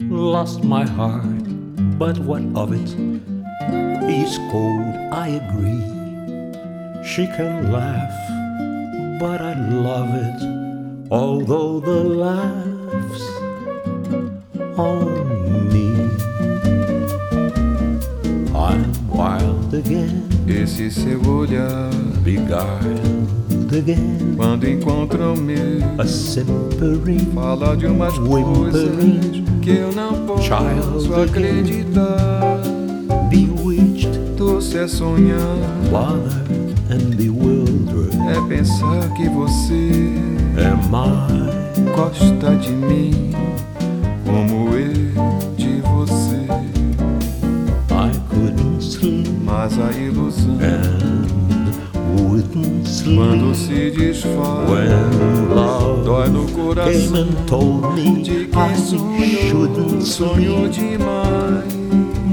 lost my heart, but what of it? It's cold, I agree. She can laugh, but I love it, although the laughs on me. I'm wild again, Esse seu olhar, again, quando encontra o meu, a simpering fala de umas coisas que eu não posso Child again. acreditar. bewitched, Doce é sonhar, and bewildered. é pensar que você I? gosta de mim, como eu de você. I couldn't sleep Mas a ilusão, wouldn't quando sleep se desfaz, when love dói no came coração. and told me De I quem sonhou, shouldn't sonhou sleep. demais.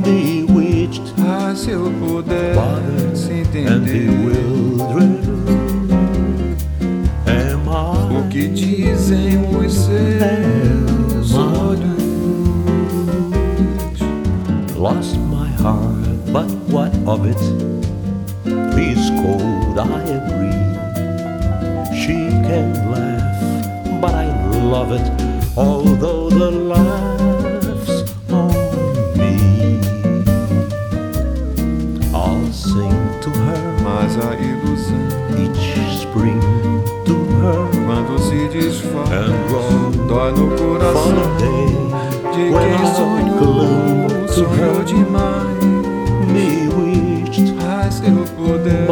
Bewitched, Ah, se eu puder bothered se entender I? o que dizem os seus olhos. lost my heart, but what of it? He's cold, I agree. She can laugh, but I love it, although the laughs on me. I'll sing to her Mas a ilusão, each spring to her quando se desfaz, and roll dói no coração. day De when quem sonhou, sonhou demais. بوده